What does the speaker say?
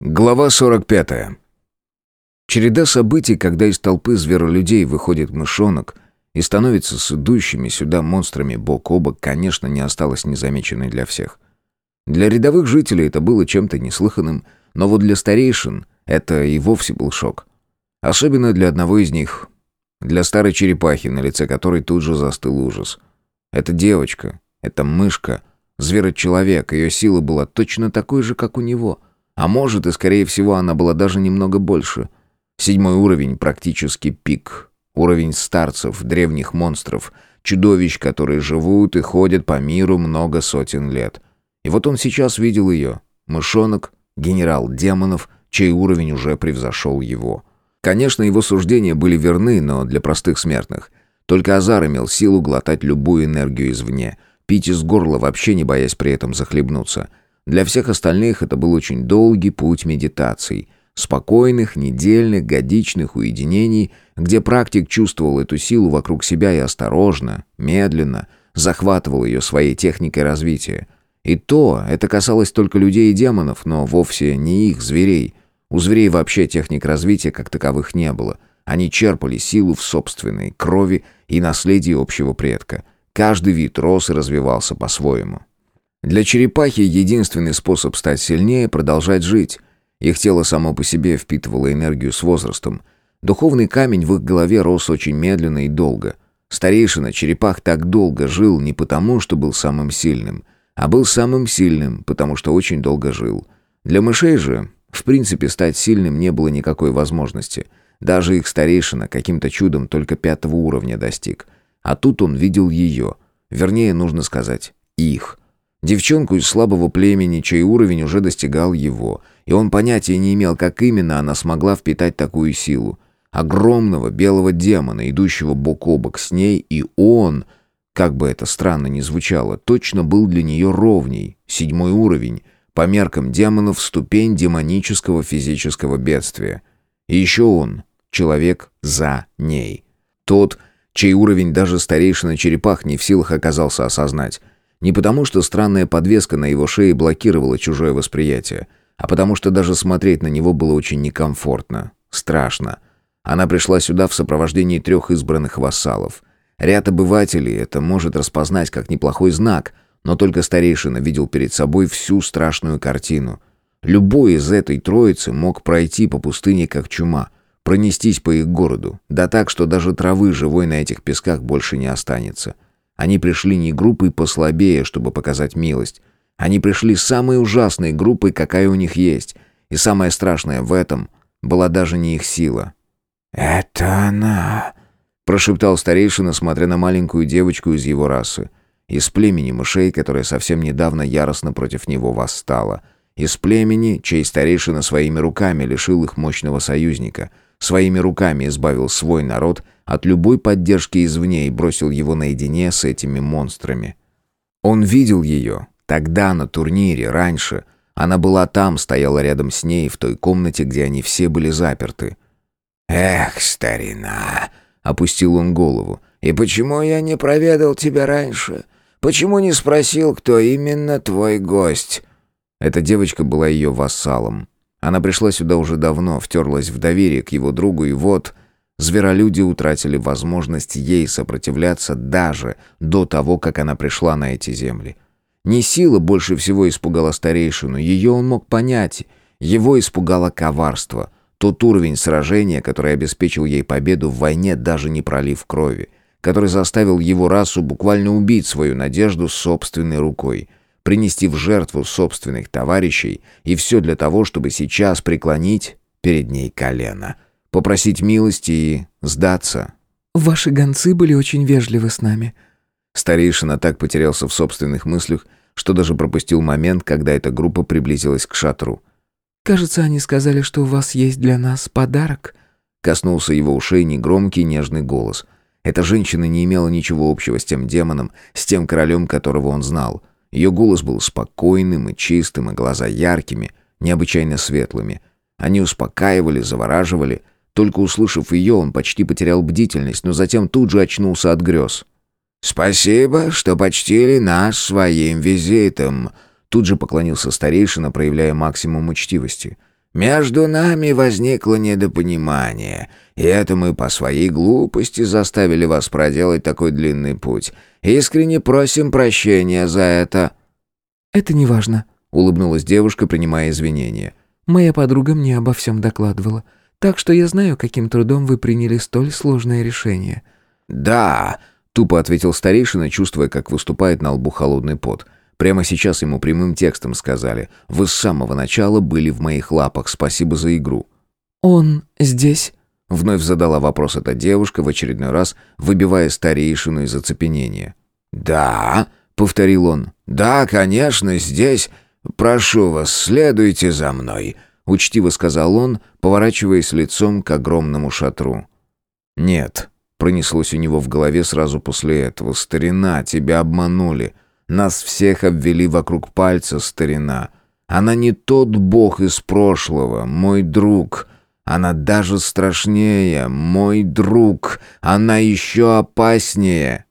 Глава 45. Череда событий, когда из толпы зверолюдей выходит мышонок и становится с идущими сюда монстрами бок о бок, конечно, не осталась незамеченной для всех. Для рядовых жителей это было чем-то неслыханным, но вот для старейшин это и вовсе был шок. Особенно для одного из них. Для старой черепахи, на лице которой тут же застыл ужас. Это девочка, это мышка, зверочеловек, ее сила была точно такой же, как у него — а может, и скорее всего, она была даже немного больше. Седьмой уровень практически пик. Уровень старцев, древних монстров, чудовищ, которые живут и ходят по миру много сотен лет. И вот он сейчас видел ее. Мышонок, генерал демонов, чей уровень уже превзошел его. Конечно, его суждения были верны, но для простых смертных. Только Азар имел силу глотать любую энергию извне, пить из горла, вообще не боясь при этом захлебнуться – для всех остальных это был очень долгий путь медитаций, спокойных, недельных, годичных уединений, где практик чувствовал эту силу вокруг себя и осторожно, медленно захватывал ее своей техникой развития. И то, это касалось только людей и демонов, но вовсе не их, зверей. У зверей вообще техник развития как таковых не было. Они черпали силу в собственной крови и наследии общего предка. Каждый вид рос и развивался по-своему. Для черепахи единственный способ стать сильнее – продолжать жить. Их тело само по себе впитывало энергию с возрастом. Духовный камень в их голове рос очень медленно и долго. Старейшина черепах так долго жил не потому, что был самым сильным, а был самым сильным, потому что очень долго жил. Для мышей же, в принципе, стать сильным не было никакой возможности. Даже их старейшина каким-то чудом только пятого уровня достиг. А тут он видел ее. Вернее, нужно сказать, их – Девчонку из слабого племени, чей уровень уже достигал его, и он понятия не имел, как именно она смогла впитать такую силу. Огромного белого демона, идущего бок о бок с ней, и он, как бы это странно ни звучало, точно был для нее ровней, седьмой уровень, по меркам демонов ступень демонического физического бедствия. И еще он, человек за ней. Тот, чей уровень даже старейшина черепах не в силах оказался осознать. Не потому, что странная подвеска на его шее блокировала чужое восприятие, а потому что даже смотреть на него было очень некомфортно, страшно. Она пришла сюда в сопровождении трех избранных вассалов. Ряд обывателей это может распознать как неплохой знак, но только старейшина видел перед собой всю страшную картину. Любой из этой троицы мог пройти по пустыне как чума, пронестись по их городу, да так, что даже травы живой на этих песках больше не останется. — они пришли не группой послабее, чтобы показать милость. Они пришли самой ужасной группой, какая у них есть. И самое страшное в этом была даже не их сила. «Это она!» — прошептал старейшина, смотря на маленькую девочку из его расы. Из племени мышей, которая совсем недавно яростно против него восстала. Из племени, чей старейшина своими руками лишил их мощного союзника. Своими руками избавил свой народ — от любой поддержки извне и бросил его наедине с этими монстрами. Он видел ее тогда на турнире, раньше. Она была там, стояла рядом с ней, в той комнате, где они все были заперты. «Эх, старина!» — опустил он голову. «И почему я не проведал тебя раньше? Почему не спросил, кто именно твой гость?» Эта девочка была ее вассалом. Она пришла сюда уже давно, втерлась в доверие к его другу, и вот Зверолюди утратили возможность ей сопротивляться даже до того, как она пришла на эти земли. Не сила больше всего испугала старейшину, ее он мог понять. Его испугало коварство, тот уровень сражения, который обеспечил ей победу в войне, даже не пролив крови, который заставил его расу буквально убить свою надежду собственной рукой, принести в жертву собственных товарищей, и все для того, чтобы сейчас преклонить перед ней колено — попросить милости и сдаться. «Ваши гонцы были очень вежливы с нами». Старейшина так потерялся в собственных мыслях, что даже пропустил момент, когда эта группа приблизилась к шатру. «Кажется, они сказали, что у вас есть для нас подарок». Коснулся его ушей негромкий нежный голос. Эта женщина не имела ничего общего с тем демоном, с тем королем, которого он знал. Ее голос был спокойным и чистым, и глаза яркими, необычайно светлыми. Они успокаивали, завораживали — только услышав ее, он почти потерял бдительность, но затем тут же очнулся от грез. «Спасибо, что почтили нас своим визитом», Тут же поклонился старейшина, проявляя максимум учтивости. Между нами возникло недопонимание, и это мы по своей глупости заставили вас проделать такой длинный путь. Искренне просим прощения за это». «Это не важно», — улыбнулась девушка, принимая извинения. «Моя подруга мне обо всем докладывала, так что я знаю, каким трудом вы приняли столь сложное решение». «Да», — тупо ответил старейшина, чувствуя, как выступает на лбу холодный пот. Прямо сейчас ему прямым текстом сказали «Вы с самого начала были в моих лапах, спасибо за игру». «Он здесь?» Вновь задала вопрос эта девушка, в очередной раз выбивая старейшину из оцепенения. «Да», — повторил он, — «да, конечно, здесь. Прошу вас, следуйте за мной», — учтиво сказал он, поворачиваясь лицом к огромному шатру. «Нет», — пронеслось у него в голове сразу после этого, — «старина, тебя обманули. Нас всех обвели вокруг пальца, старина. Она не тот бог из прошлого, мой друг». Она даже страшнее, мой друг. Она еще опаснее.